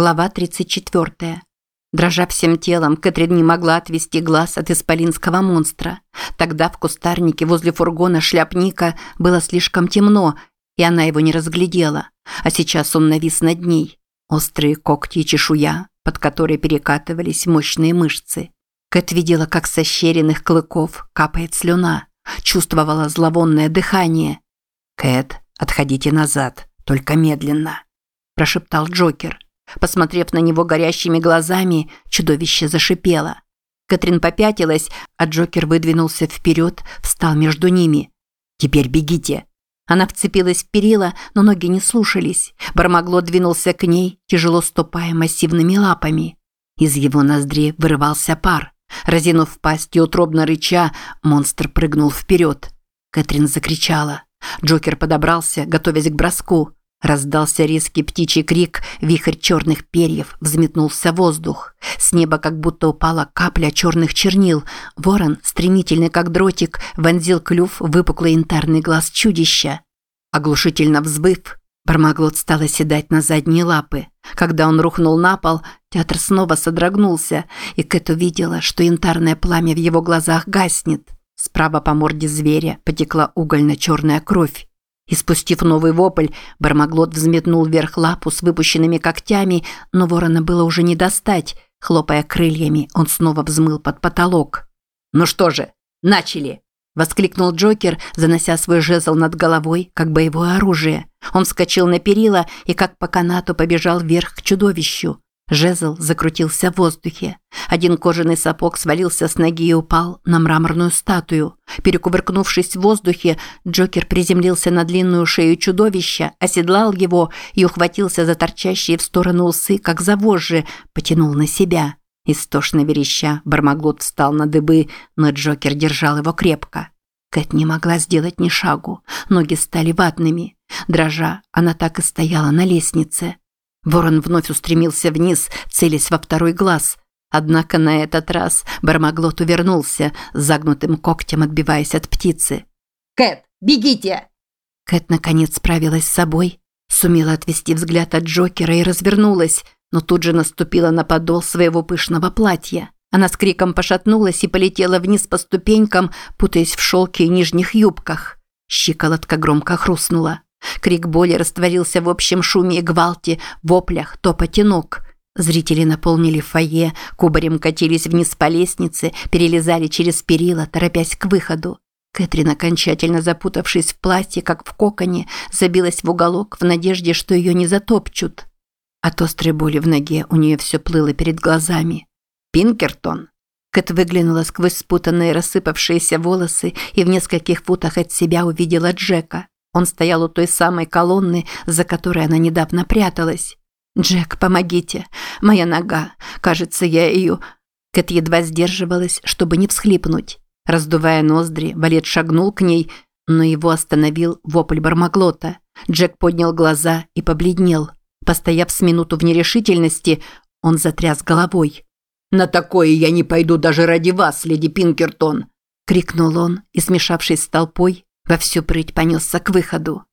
Глава 34. Дрожа всем телом, Кэтрин не могла отвести глаз от исполинского монстра. Тогда в кустарнике возле фургона шляпника было слишком темно, и она его не разглядела. А сейчас он навис над ней. Острые когти и чешуя, под которой перекатывались мощные мышцы. Кэт видела, как с ощеренных клыков капает слюна. Чувствовала зловонное дыхание. «Кэт, отходите назад, только медленно», – прошептал Джокер. Посмотрев на него горящими глазами, чудовище зашипело. Кэтрин попятилась, а Джокер выдвинулся вперед, встал между ними. «Теперь бегите!» Она вцепилась в перила, но ноги не слушались. Бармагло двинулся к ней, тяжело ступая массивными лапами. Из его ноздри вырывался пар. Разинув пасть и утробно рыча, монстр прыгнул вперед. Кэтрин закричала. Джокер подобрался, готовясь к броску. Раздался резкий птичий крик, вихрь черных перьев взметнулся в воздух. С неба как будто упала капля черных чернил. Ворон, стремительный как дротик, вонзил клюв в выпуклый янтарный глаз чудища. Оглушительно взбыв, Бармаглот стал оседать на задние лапы. Когда он рухнул на пол, театр снова содрогнулся, и Кэт увидела, что янтарное пламя в его глазах гаснет. Справа по морде зверя потекла угольно-черная кровь. И спустив новый вопль, Бармаглот взметнул вверх лапу с выпущенными когтями, но ворона было уже не достать. Хлопая крыльями, он снова взмыл под потолок. «Ну что же, начали!» – воскликнул Джокер, занося свой жезл над головой, как боевое оружие. Он вскочил на перила и как по канату побежал вверх к чудовищу. Жезл закрутился в воздухе. Один кожаный сапог свалился с ноги и упал на мраморную статую. Перекувыркнувшись в воздухе, Джокер приземлился на длинную шею чудовища, оседлал его и ухватился за торчащие в сторону усы, как за вожжи, потянул на себя. Истошно вереща, Бармаглот встал на дыбы, но Джокер держал его крепко. Кэт не могла сделать ни шагу, ноги стали ватными. Дрожа, она так и стояла на лестнице. Ворон вновь устремился вниз, целясь во второй глаз. Однако на этот раз Бармаглот увернулся, загнутым когтем отбиваясь от птицы. «Кэт, бегите!» Кэт наконец справилась с собой, сумела отвести взгляд от Джокера и развернулась, но тут же наступила на подол своего пышного платья. Она с криком пошатнулась и полетела вниз по ступенькам, путаясь в шелке и нижних юбках. Щиколотка громко хрустнула. Крик боли растворился в общем шуме и гвалте, воплях, топоте ног. Зрители наполнили фойе, кубарем катились вниз по лестнице, перелезали через перила, торопясь к выходу. Кэтрин, окончательно запутавшись в платье, как в коконе, забилась в уголок в надежде, что ее не затопчут. От острой боли в ноге у нее все плыло перед глазами. «Пинкертон!» Кэт выглянула сквозь спутанные рассыпавшиеся волосы и в нескольких футах от себя увидела Джека. Он стоял у той самой колонны, за которой она недавно пряталась. «Джек, помогите! Моя нога! Кажется, я ее...» Кэт едва сдерживалась, чтобы не всхлипнуть. Раздувая ноздри, Валет шагнул к ней, но его остановил вопль Бармаглота. Джек поднял глаза и побледнел. Постояв с минуту в нерешительности, он затряс головой. «На такое я не пойду даже ради вас, леди Пинкертон!» – крикнул он и, смешавшись с толпой, во всю прыть понесся к выходу.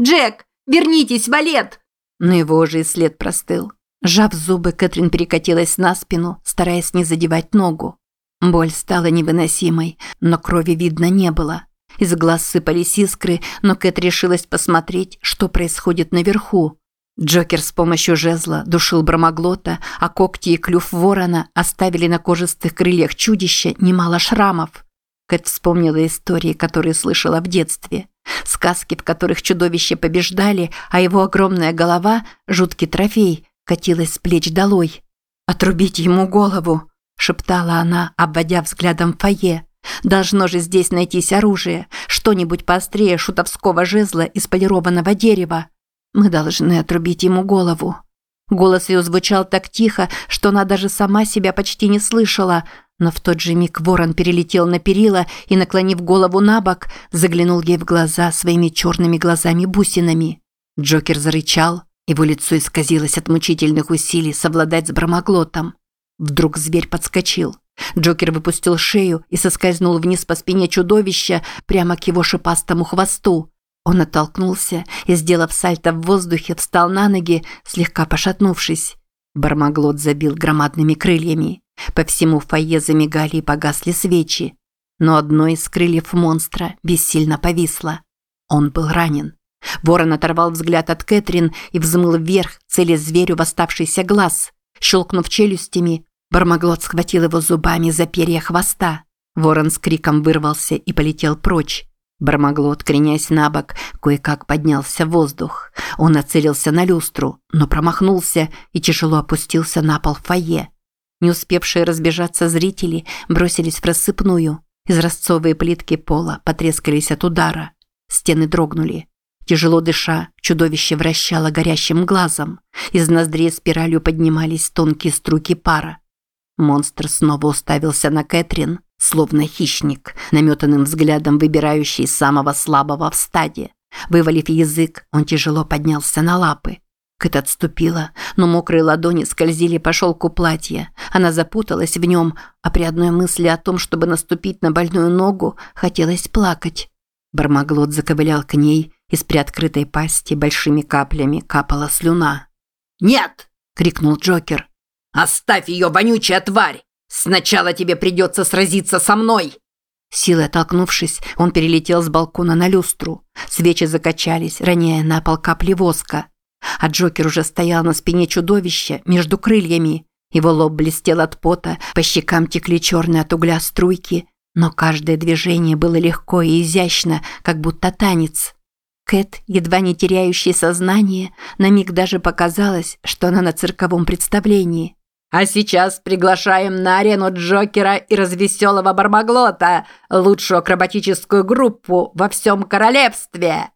«Джек, вернитесь, валет!» Но его уже и след простыл. Сжав зубы, Кэтрин перекатилась на спину, стараясь не задевать ногу. Боль стала невыносимой, но крови видно не было. Из глаз сыпались искры, но Кэт решилась посмотреть, что происходит наверху. Джокер с помощью жезла душил бромоглота, а когти и клюв ворона оставили на кожистых крыльях чудища немало шрамов. Кэт вспомнила истории, которые слышала в детстве. Сказки, в которых чудовища побеждали, а его огромная голова, жуткий трофей, катилась с плеч долой. «Отрубить ему голову!» – шептала она, обводя взглядом фойе. «Должно же здесь найтись оружие, что-нибудь поострее шутовского жезла из полированного дерева. Мы должны отрубить ему голову». Голос ее звучал так тихо, что она даже сама себя почти не слышала – но в тот же миг ворон перелетел на перила и, наклонив голову на бок, заглянул ей в глаза своими черными глазами-бусинами. Джокер зарычал, его лицо исказилось от мучительных усилий совладать с бромоглотом. Вдруг зверь подскочил. Джокер выпустил шею и соскользнул вниз по спине чудовища прямо к его шипастому хвосту. Он оттолкнулся и, сделав сальто в воздухе, встал на ноги, слегка пошатнувшись. Бармаглот забил громадными крыльями. По всему фойе замигали и погасли свечи. Но одно из крыльев монстра бессильно повисло. Он был ранен. Ворон оторвал взгляд от Кэтрин и взмыл вверх, целя зверю в оставшийся глаз. Щелкнув челюстями, Бармаглот схватил его зубами за перья хвоста. Ворон с криком вырвался и полетел прочь. Бармаглот, кренясь на бок, кое-как поднялся в воздух. Он нацелился на люстру, но промахнулся и тяжело опустился на пол в фойе. Не успевшие разбежаться зрители бросились в рассыпную. Изразцовые плитки пола потрескались от удара. Стены дрогнули. Тяжело дыша, чудовище вращало горящим глазом. Из ноздрей спиралью поднимались тонкие струйки пара. Монстр снова уставился на Кэтрин, словно хищник, наметанным взглядом выбирающий самого слабого в стаде. Вывалив язык, он тяжело поднялся на лапы. Кэт отступила, но мокрые ладони скользили по шелку платья. Она запуталась в нем, а при одной мысли о том, чтобы наступить на больную ногу, хотелось плакать. Бармаглот заковылял к ней, из приоткрытой пасти большими каплями капала слюна. «Нет!» – крикнул Джокер. «Оставь ее, вонючая тварь! Сначала тебе придется сразиться со мной!» Силой оттолкнувшись, он перелетел с балкона на люстру. Свечи закачались, роняя на пол капли воска. А Джокер уже стоял на спине чудовища между крыльями. Его лоб блестел от пота, по щекам текли черные от угля струйки, но каждое движение было легко и изящно, как будто танец. Кэт, едва не теряющей сознание, на миг даже показалось, что она на цирковом представлении. А сейчас приглашаем на арену Джокера и развеселого Бармаглота, лучшую акробатическую группу во всем королевстве!»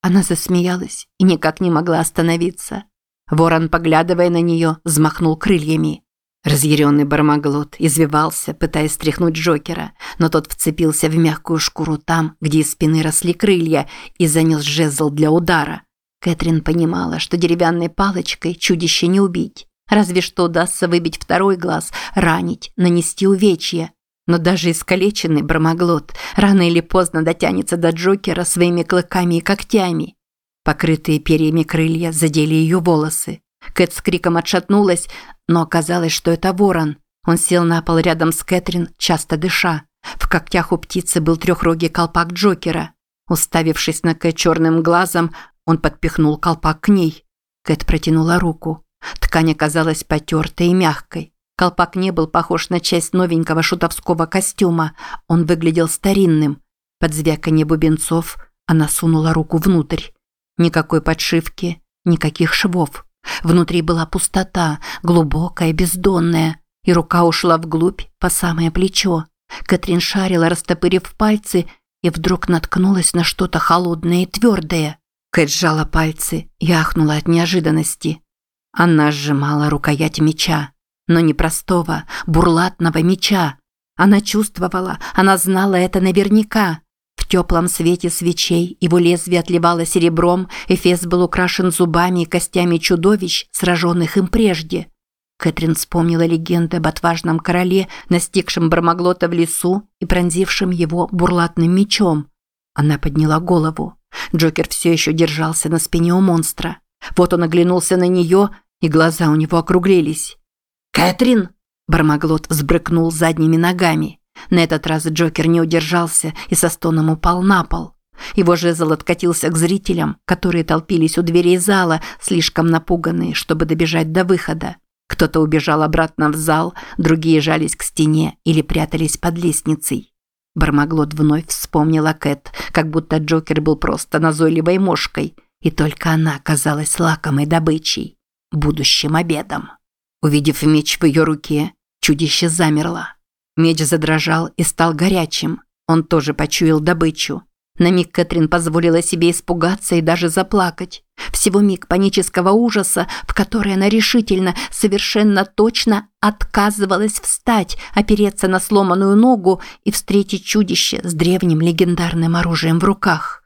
Она засмеялась и никак не могла остановиться. Ворон, поглядывая на нее, взмахнул крыльями. Разъяренный Бармаглот извивался, пытаясь стряхнуть Джокера, но тот вцепился в мягкую шкуру там, где из спины росли крылья, и занес жезл для удара. Кэтрин понимала, что деревянной палочкой чудище не убить. Разве что удастся выбить второй глаз, ранить, нанести увечья. Но даже искалеченный бромоглот рано или поздно дотянется до Джокера своими клыками и когтями. Покрытые перьями крылья задели ее волосы. Кэт с криком отшатнулась, но оказалось, что это ворон. Он сел на пол рядом с Кэтрин, часто дыша. В когтях у птицы был трехрогий колпак Джокера. Уставившись на Кэт черным глазом, он подпихнул колпак к ней. Кэт протянула руку. Ткань оказалась потертой и мягкой. Колпак не был похож на часть новенького шутовского костюма. Он выглядел старинным. Под звяканье бубенцов она сунула руку внутрь. Никакой подшивки, никаких швов. Внутри была пустота, глубокая, бездонная, и рука ушла вглубь по самое плечо. Катрин шарила, растопырив пальцы, и вдруг наткнулась на что-то холодное и твердое. Кэт сжала пальцы и ахнула от неожиданности. Она сжимала рукоять меча, но не простого, бурлатного меча. Она чувствовала, она знала это наверняка. В теплом свете свечей его лезвие отливало серебром, эфес был украшен зубами и костями чудовищ, сраженных им прежде. Кэтрин вспомнила легенды об отважном короле, настигшем Бармаглота в лесу и пронзившем его бурлатным мечом. Она подняла голову. Джокер все еще держался на спине у монстра. Вот он оглянулся на нее и глаза у него округлились. «Кэтрин!» Бармаглот взбрыкнул задними ногами. На этот раз Джокер не удержался и со стоном упал на пол. Его жезл откатился к зрителям, которые толпились у дверей зала, слишком напуганные, чтобы добежать до выхода. Кто-то убежал обратно в зал, другие жались к стене или прятались под лестницей. Бармаглот вновь вспомнила Кэт, как будто Джокер был просто назойливой мошкой, и только она казалась лакомой добычей будущим обедом. Увидев меч в ее руке, чудище замерло. Меч задрожал и стал горячим. Он тоже почуял добычу. На миг Кэтрин позволила себе испугаться и даже заплакать. Всего миг панического ужаса, в который она решительно, совершенно точно отказывалась встать, опереться на сломанную ногу и встретить чудище с древним легендарным оружием в руках.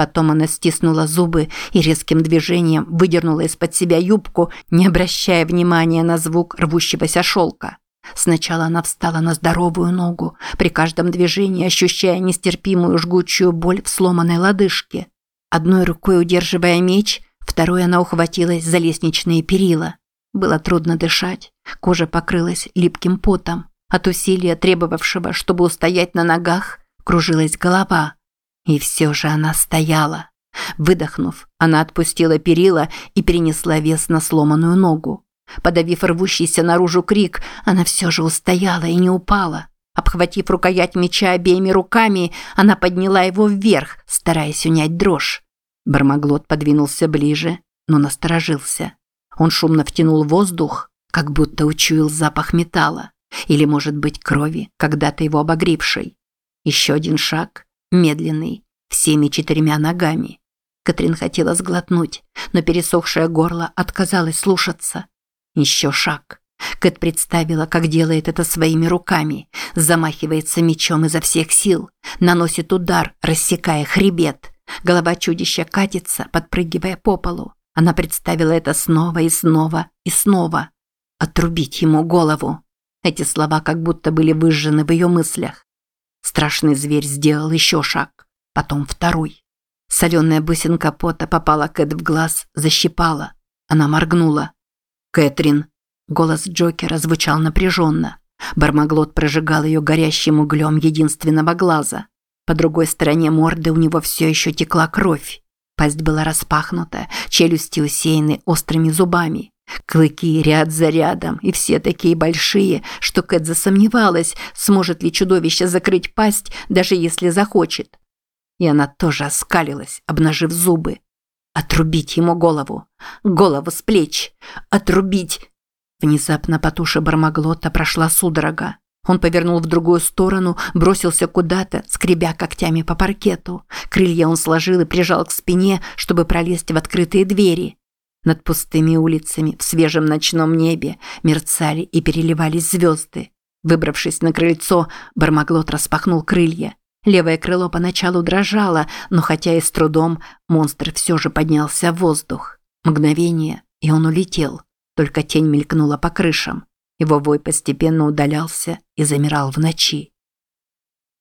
Потом она стиснула зубы и резким движением выдернула из-под себя юбку, не обращая внимания на звук рвущегося шелка. Сначала она встала на здоровую ногу, при каждом движении ощущая нестерпимую жгучую боль в сломанной лодыжке. Одной рукой удерживая меч, второй она ухватилась за лестничные перила. Было трудно дышать, кожа покрылась липким потом. От усилия, требовавшего, чтобы устоять на ногах, кружилась голова. И все же она стояла. Выдохнув, она отпустила перила и перенесла вес на сломанную ногу. Подавив рвущийся наружу крик, она все же устояла и не упала. Обхватив рукоять меча обеими руками, она подняла его вверх, стараясь унять дрожь. Бармаглот подвинулся ближе, но насторожился. Он шумно втянул воздух, как будто учуял запах металла. Или, может быть, крови, когда-то его обогревшей. Еще один шаг, медленный, всеми четырьмя ногами. Катрин хотела сглотнуть, но пересохшее горло отказалось слушаться. Еще шаг. Кэт представила, как делает это своими руками, замахивается мечом изо всех сил, наносит удар, рассекая хребет. Голова чудища катится, подпрыгивая по полу. Она представила это снова и снова и снова. Отрубить ему голову. Эти слова как будто были выжжены в ее мыслях. Страшный зверь сделал еще шаг, потом второй. Соленая бусинка пота попала Кэт в глаз, защипала. Она моргнула. «Кэтрин!» Голос Джокера звучал напряженно. Бармаглот прожигал ее горящим углем единственного глаза. По другой стороне морды у него все еще текла кровь. Пасть была распахнута, челюсти усеяны острыми зубами. Клыки ряд за рядом, и все такие большие, что Кэт засомневалась, сможет ли чудовище закрыть пасть, даже если захочет. И она тоже оскалилась, обнажив зубы. Отрубить ему голову. Голову с плеч. Отрубить. Внезапно по туше Бармаглота прошла судорога. Он повернул в другую сторону, бросился куда-то, скребя когтями по паркету. Крылья он сложил и прижал к спине, чтобы пролезть в открытые двери. Над пустыми улицами в свежем ночном небе мерцали и переливались звезды. Выбравшись на крыльцо, Бармаглот распахнул крылья. Левое крыло поначалу дрожало, но хотя и с трудом, монстр все же поднялся в воздух. Мгновение, и он улетел. Только тень мелькнула по крышам. Его вой постепенно удалялся и замирал в ночи.